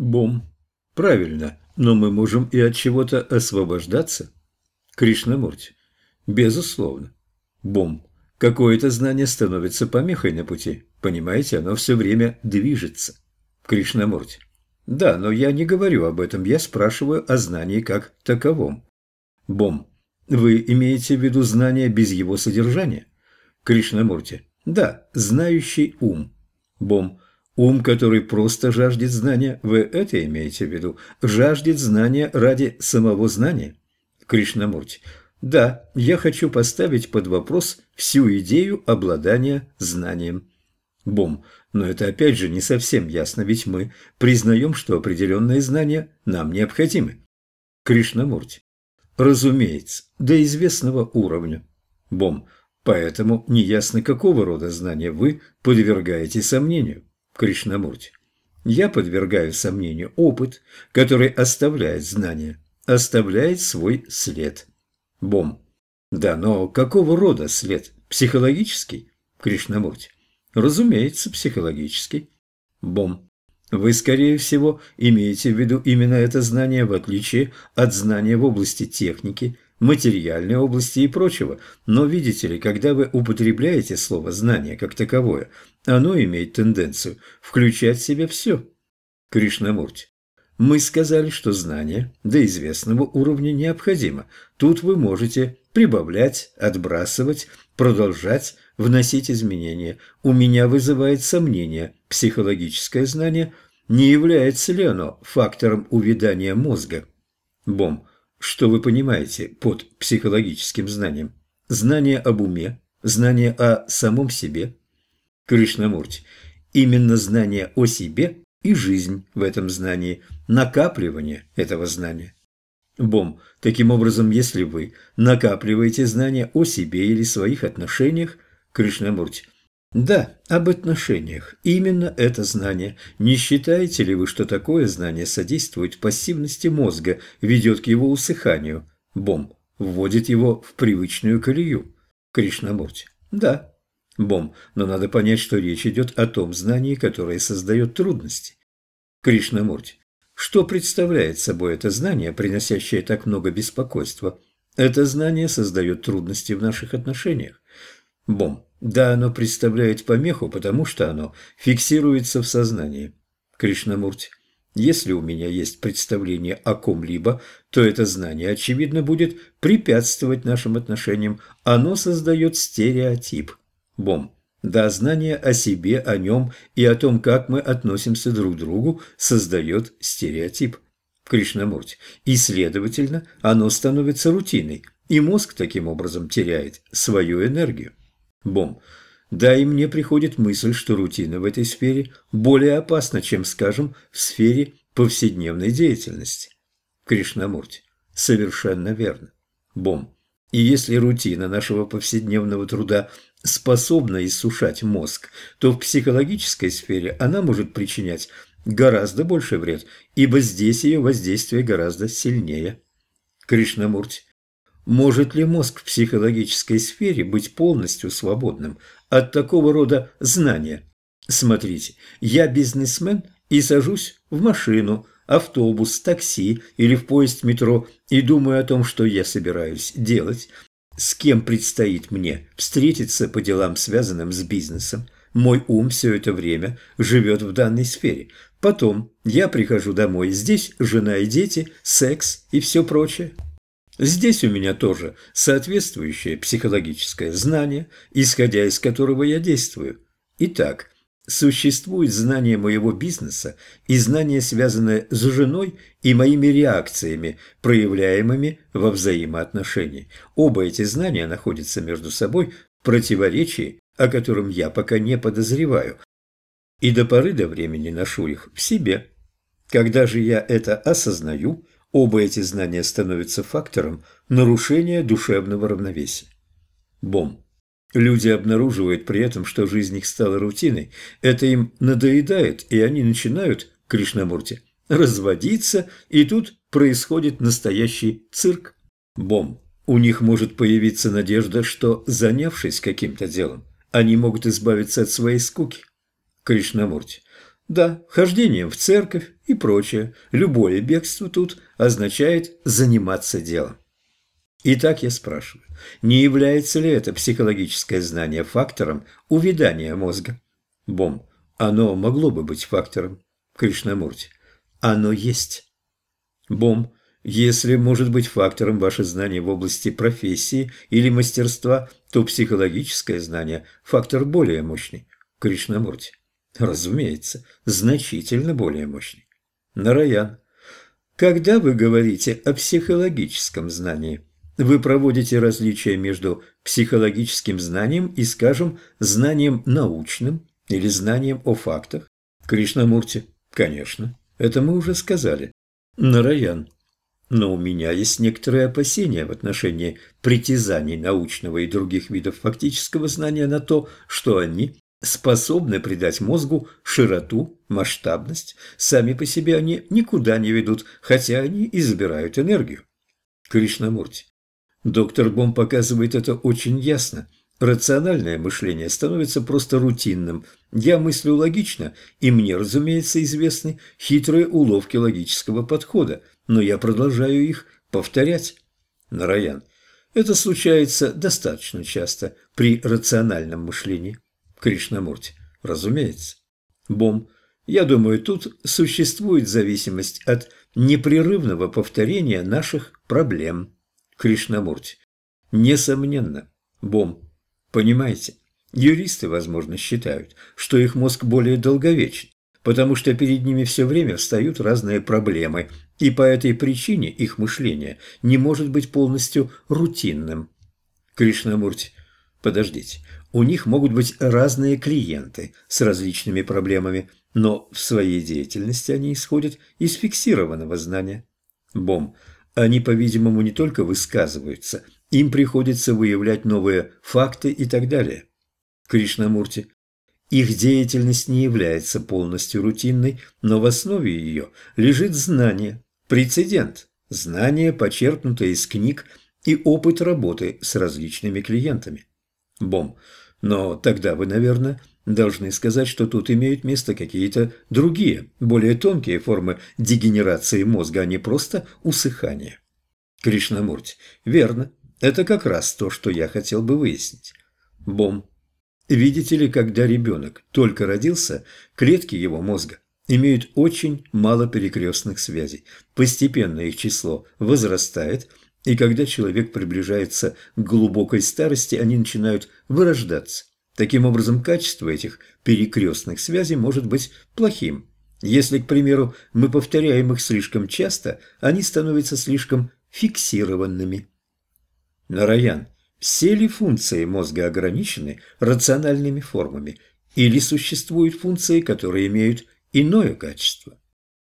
Бом. Правильно, но мы можем и от чего-то освобождаться. Кришнамурти. Безусловно. Бом. Какое-то знание становится помехой на пути. Понимаете, оно все время движется. Кришнамурти. Да, но я не говорю об этом, я спрашиваю о знании как таковом. Бом. Вы имеете в виду знание без его содержания? Кришнамурти. Да, знающий ум. Бом. Ум, который просто жаждет знания, вы это имеете в виду? Жаждет знания ради самого знания? Кришнамурти. Да, я хочу поставить под вопрос всю идею обладания знанием. Бом. Но это опять же не совсем ясно, ведь мы признаем, что определенные знания нам необходимы. Кришнамурти. Разумеется, до известного уровня. Бом. Поэтому неясно, какого рода знания вы подвергаете сомнению. Кришнамурти. Я подвергаю сомнению опыт, который оставляет знания, оставляет свой след. Бом. Да, но какого рода след? Психологический? Кришнамурти. Разумеется, психологический. Бом. Вы, скорее всего, имеете в виду именно это знание, в отличие от знания в области техники, материальной области и прочего. Но видите ли, когда вы употребляете слово «знание» как таковое, оно имеет тенденцию включать в себя все. Кришнамурти. Мы сказали, что знание до известного уровня необходимо. Тут вы можете прибавлять, отбрасывать, продолжать, вносить изменения. У меня вызывает сомнение, психологическое знание, не является ли оно фактором увядания мозга. Бом. Что вы понимаете под психологическим знанием? Знание об уме, знание о самом себе. Кришнамурти. Именно знание о себе и жизнь в этом знании, накапливание этого знания. Бом. Таким образом, если вы накапливаете знания о себе или своих отношениях, Кришнамурти. Да, об отношениях. Именно это знание. Не считаете ли вы, что такое знание содействует пассивности мозга, ведет к его усыханию? Бом. Вводит его в привычную колею. Кришнамурти. Да. Бом. Но надо понять, что речь идет о том знании, которое создает трудности. Кришнамурти. Что представляет собой это знание, приносящее так много беспокойства? Это знание создает трудности в наших отношениях. Бом. Да, оно представляет помеху, потому что оно фиксируется в сознании. Кришнамурти. Если у меня есть представление о ком-либо, то это знание, очевидно, будет препятствовать нашим отношениям. Оно создает стереотип. Бом. Да, знание о себе, о нем и о том, как мы относимся друг к другу, создает стереотип. Кришнамурти. И, следовательно, оно становится рутиной, и мозг таким образом теряет свою энергию. Бом. Да, и мне приходит мысль, что рутина в этой сфере более опасна, чем, скажем, в сфере повседневной деятельности. Кришнамурти. Совершенно верно. Бом. И если рутина нашего повседневного труда способна иссушать мозг, то в психологической сфере она может причинять гораздо больше вред, ибо здесь ее воздействие гораздо сильнее. Кришнамурти. Может ли мозг в психологической сфере быть полностью свободным от такого рода знания? Смотрите, я бизнесмен и сажусь в машину, автобус, такси или в поезд метро и думаю о том, что я собираюсь делать, с кем предстоит мне встретиться по делам, связанным с бизнесом. Мой ум все это время живет в данной сфере. Потом я прихожу домой, здесь жена и дети, секс и все прочее. Здесь у меня тоже соответствующее психологическое знание, исходя из которого я действую. Итак, существует знание моего бизнеса и знание, связанное с женой и моими реакциями, проявляемыми во взаимоотношении. Оба эти знания находятся между собой в противоречии, о котором я пока не подозреваю, и до поры до времени ношу их в себе. Когда же я это осознаю, Оба эти знания становятся фактором нарушения душевного равновесия. Бом. Люди обнаруживают при этом, что жизнь их стала рутиной. Это им надоедает, и они начинают, Кришнамурти, разводиться, и тут происходит настоящий цирк. Бом. У них может появиться надежда, что, занявшись каким-то делом, они могут избавиться от своей скуки. Кришнамурти. Да, хождением в церковь и прочее. Любое бегство тут означает заниматься делом. Итак, я спрашиваю, не является ли это психологическое знание фактором увядания мозга? Бом, оно могло бы быть фактором. Кришнамурти, оно есть. Бом, если может быть фактором ваше знание в области профессии или мастерства, то психологическое знание – фактор более мощный. Кришнамурти, разумеется, значительно более мощный. Нараян, когда вы говорите о психологическом знании – вы проводите различия между психологическим знанием и, скажем, знанием научным или знанием о фактах? Кришнамурти, конечно, это мы уже сказали. Нараян, но у меня есть некоторые опасения в отношении притязаний научного и других видов фактического знания на то, что они способны придать мозгу широту, масштабность. Сами по себе они никуда не ведут, хотя они и забирают энергию. Кришнамурти, Доктор Бом показывает это очень ясно. Рациональное мышление становится просто рутинным. Я мыслю логично, и мне, разумеется, известны хитрые уловки логического подхода, но я продолжаю их повторять. Нараян. Это случается достаточно часто при рациональном мышлении. Кришнамурти. Разумеется. Бом. Я думаю, тут существует зависимость от непрерывного повторения наших проблем. Кришнамурти. Несомненно, Бом. Понимаете, юристы, возможно, считают, что их мозг более долговечен, потому что перед ними все время встают разные проблемы, и по этой причине их мышление не может быть полностью рутинным. Кришнамурти, подождите, у них могут быть разные клиенты с различными проблемами, но в своей деятельности они исходят из фиксированного знания. Бом, они, по-видимому, не только высказываются, им приходится выявлять новые факты и так далее. Кришнамурти. Их деятельность не является полностью рутинной, но в основе ее лежит знание, прецедент, знание, почерпнутое из книг и опыт работы с различными клиентами. Бом. Но тогда вы, наверное, должны сказать, что тут имеют место какие-то другие, более тонкие формы дегенерации мозга, а не просто усыхание. Кришнамурти. Верно. Это как раз то, что я хотел бы выяснить. Бом. Видите ли, когда ребенок только родился, клетки его мозга имеют очень мало перекрестных связей. Постепенно их число возрастает, и когда человек приближается к глубокой старости, они начинают вырождаться. Таким образом, качество этих перекрестных связей может быть плохим. Если, к примеру, мы повторяем их слишком часто, они становятся слишком фиксированными. Нараян, все ли функции мозга ограничены рациональными формами, или существуют функции, которые имеют иное качество?